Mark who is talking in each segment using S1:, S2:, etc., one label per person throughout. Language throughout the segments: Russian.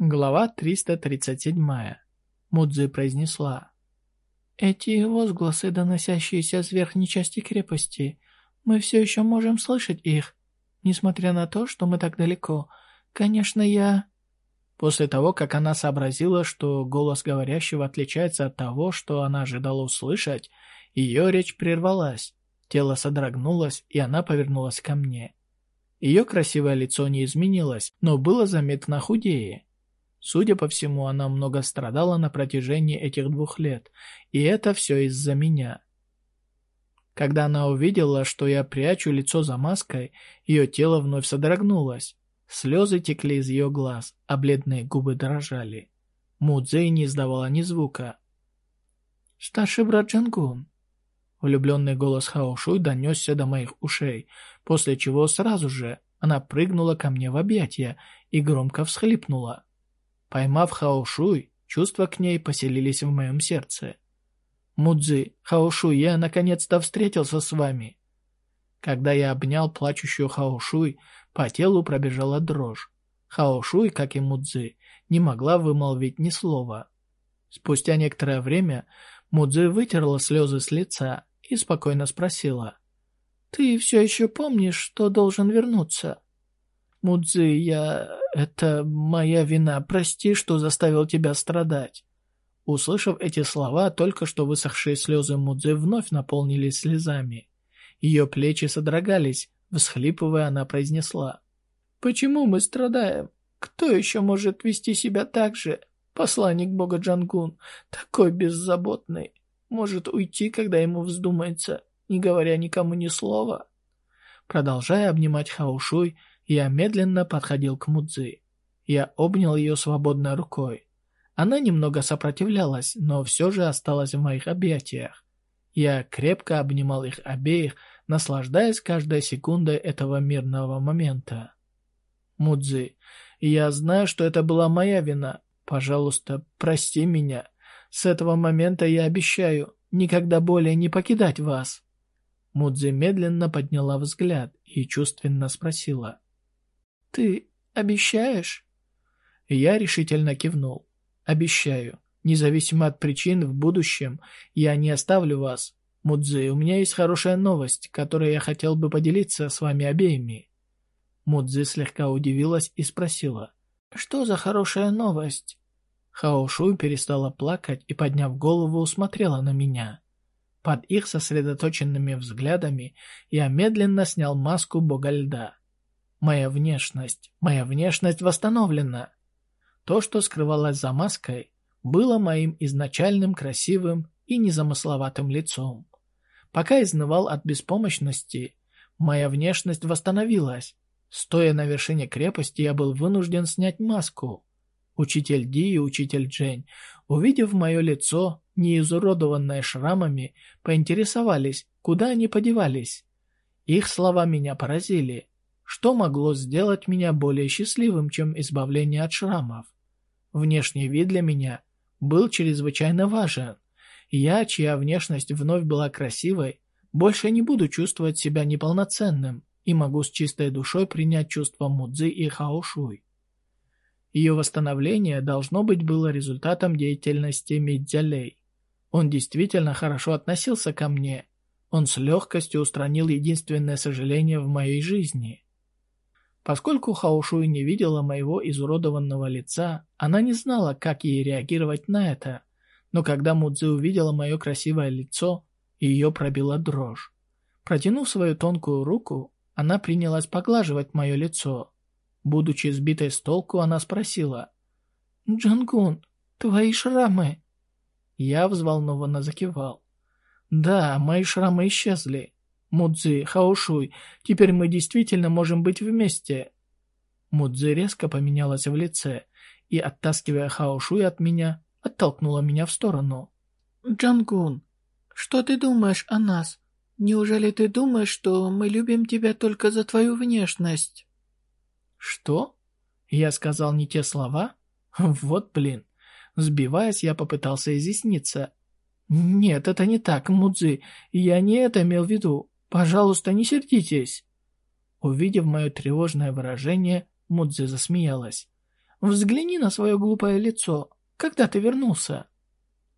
S1: Глава 337. Мудзи произнесла. «Эти возгласы, доносящиеся с верхней части крепости, мы все еще можем слышать их, несмотря на то, что мы так далеко. Конечно, я...» После того, как она сообразила, что голос говорящего отличается от того, что она ожидала услышать, ее речь прервалась, тело содрогнулось, и она повернулась ко мне. Ее красивое лицо не изменилось, но было заметно худее. Судя по всему, она много страдала на протяжении этих двух лет, и это все из-за меня. Когда она увидела, что я прячу лицо за маской, ее тело вновь содрогнулось. Слезы текли из ее глаз, а бледные губы дрожали. Мудзей не издавала ни звука. «Старший брат Джангун». Влюбленный голос Хаошуй донесся до моих ушей, после чего сразу же она прыгнула ко мне в объятия и громко всхлипнула. Поймав Хаошуй, чувства к ней поселились в моем сердце. «Мудзи, Хаошуй, я наконец-то встретился с вами!» Когда я обнял плачущую Хаошуй, по телу пробежала дрожь. Хаошуй, как и Мудзи, не могла вымолвить ни слова. Спустя некоторое время Мудзи вытерла слезы с лица и спокойно спросила. «Ты все еще помнишь, что должен вернуться?» «Мудзи, я... это моя вина. Прости, что заставил тебя страдать». Услышав эти слова, только что высохшие слезы Мудзи вновь наполнились слезами. Ее плечи содрогались, всхлипывая, она произнесла. «Почему мы страдаем? Кто еще может вести себя так же? Посланник бога Джангун, такой беззаботный, может уйти, когда ему вздумается, не говоря никому ни слова?» Продолжая обнимать Хаушуй, я медленно подходил к Мудзи. Я обнял ее свободной рукой. Она немного сопротивлялась, но все же осталась в моих объятиях. Я крепко обнимал их обеих, наслаждаясь каждой секундой этого мирного момента. Мудзи, я знаю, что это была моя вина. Пожалуйста, прости меня. С этого момента я обещаю никогда более не покидать вас. Мудзи медленно подняла взгляд и чувственно спросила. «Ты обещаешь?» Я решительно кивнул. «Обещаю. Независимо от причин, в будущем я не оставлю вас. Мудзи, у меня есть хорошая новость, которой я хотел бы поделиться с вами обеими». Мудзи слегка удивилась и спросила. «Что за хорошая новость?» Хаошуй перестала плакать и, подняв голову, смотрела на меня. Под их сосредоточенными взглядами я медленно снял маску бога льда. Моя внешность, моя внешность восстановлена. То, что скрывалось за маской, было моим изначальным красивым и незамысловатым лицом. Пока изнывал от беспомощности, моя внешность восстановилась. Стоя на вершине крепости, я был вынужден снять маску. Учитель Ди и учитель Джень, увидев мое лицо, не изуродованное шрамами, поинтересовались, куда они подевались. Их слова меня поразили. Что могло сделать меня более счастливым, чем избавление от шрамов? Внешний вид для меня был чрезвычайно важен. Я, чья внешность вновь была красивой, больше не буду чувствовать себя неполноценным и могу с чистой душой принять чувства Мудзи и Хаошуй. Ее восстановление должно быть было результатом деятельности Мидзялей. Он действительно хорошо относился ко мне. Он с легкостью устранил единственное сожаление в моей жизни. Поскольку Хаошуй не видела моего изуродованного лица, она не знала, как ей реагировать на это. Но когда Мудзи увидела мое красивое лицо, ее пробила дрожь. Протянув свою тонкую руку, она принялась поглаживать мое лицо. Будучи сбитой с толку, она спросила. «Джангун, твои шрамы?» Я взволнованно закивал. «Да, мои шрамы исчезли. Мудзи, Хаошуй, теперь мы действительно можем быть вместе». Мудзи резко поменялась в лице и, оттаскивая Хаошуй от меня, оттолкнула меня в сторону. «Джангун, что ты думаешь о нас? Неужели ты думаешь, что мы любим тебя только за твою внешность?» «Что?» Я сказал не те слова? Вот блин. Сбиваясь, я попытался изъясниться. «Нет, это не так, Мудзи. Я не это имел в виду. Пожалуйста, не сердитесь!» Увидев мое тревожное выражение, Мудзи засмеялась. Взгляни на свое глупое лицо. Когда ты вернулся?»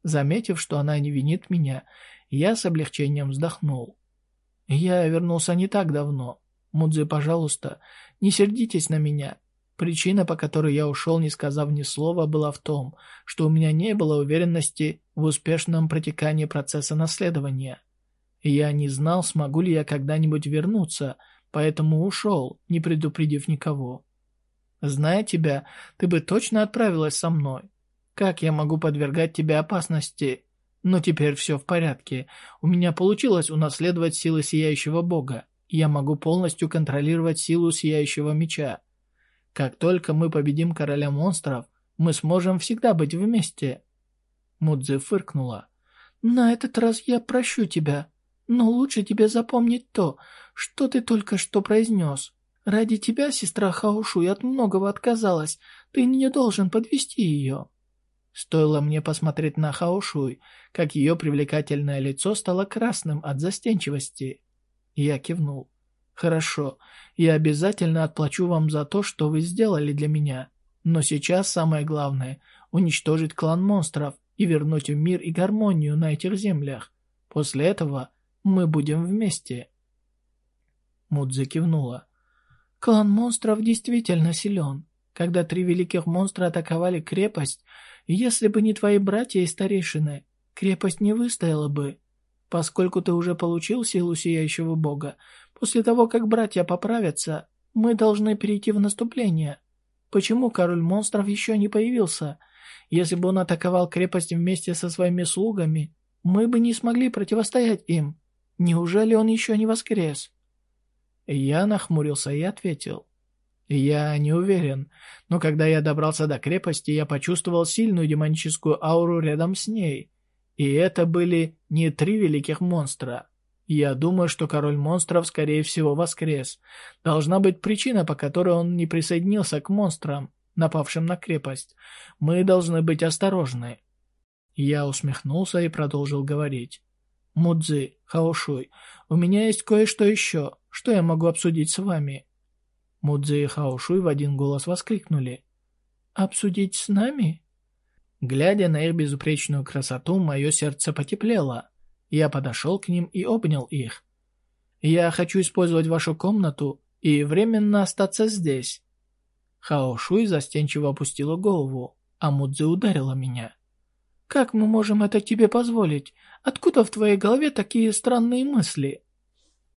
S1: Заметив, что она не винит меня, я с облегчением вздохнул. «Я вернулся не так давно. Мудзи, пожалуйста, не сердитесь на меня. Причина, по которой я ушел, не сказав ни слова, была в том, что у меня не было уверенности в успешном протекании процесса наследования. Я не знал, смогу ли я когда-нибудь вернуться, поэтому ушел, не предупредив никого. Зная тебя, ты бы точно отправилась со мной. Как я могу подвергать тебя опасности? Но теперь все в порядке. У меня получилось унаследовать силы Сияющего Бога. Я могу полностью контролировать силу Сияющего Меча. Как только мы победим Короля Монстров, мы сможем всегда быть вместе. Мудзи фыркнула. «На этот раз я прощу тебя, но лучше тебе запомнить то, что ты только что произнес. Ради тебя сестра Хаушуй от многого отказалась, ты не должен подвести ее». Стоило мне посмотреть на Хаошуй, как ее привлекательное лицо стало красным от застенчивости. Я кивнул. «Хорошо, я обязательно отплачу вам за то, что вы сделали для меня. Но сейчас самое главное — уничтожить клан монстров и вернуть в мир и гармонию на этих землях. После этого мы будем вместе». Мудзи кивнула. «Клан монстров действительно силен. Когда три великих монстра атаковали крепость, если бы не твои братья и старейшины, крепость не выстояла бы. Поскольку ты уже получил силу Сияющего Бога, после того, как братья поправятся, мы должны перейти в наступление. Почему король монстров еще не появился? Если бы он атаковал крепость вместе со своими слугами, мы бы не смогли противостоять им. Неужели он еще не воскрес?» Я нахмурился и ответил. Я не уверен, но когда я добрался до крепости, я почувствовал сильную демоническую ауру рядом с ней. И это были не три великих монстра. Я думаю, что король монстров, скорее всего, воскрес. Должна быть причина, по которой он не присоединился к монстрам, напавшим на крепость. Мы должны быть осторожны. Я усмехнулся и продолжил говорить. «Мудзи, Хаошуй, у меня есть кое-что еще, что я могу обсудить с вами. Мудзи и Хаошуй в один голос воскликнули. «Обсудить с нами?» Глядя на их безупречную красоту, мое сердце потеплело. Я подошел к ним и обнял их. «Я хочу использовать вашу комнату и временно остаться здесь». Хаошуй застенчиво опустила голову, а Мудзи ударила меня. «Как мы можем это тебе позволить? Откуда в твоей голове такие странные мысли?»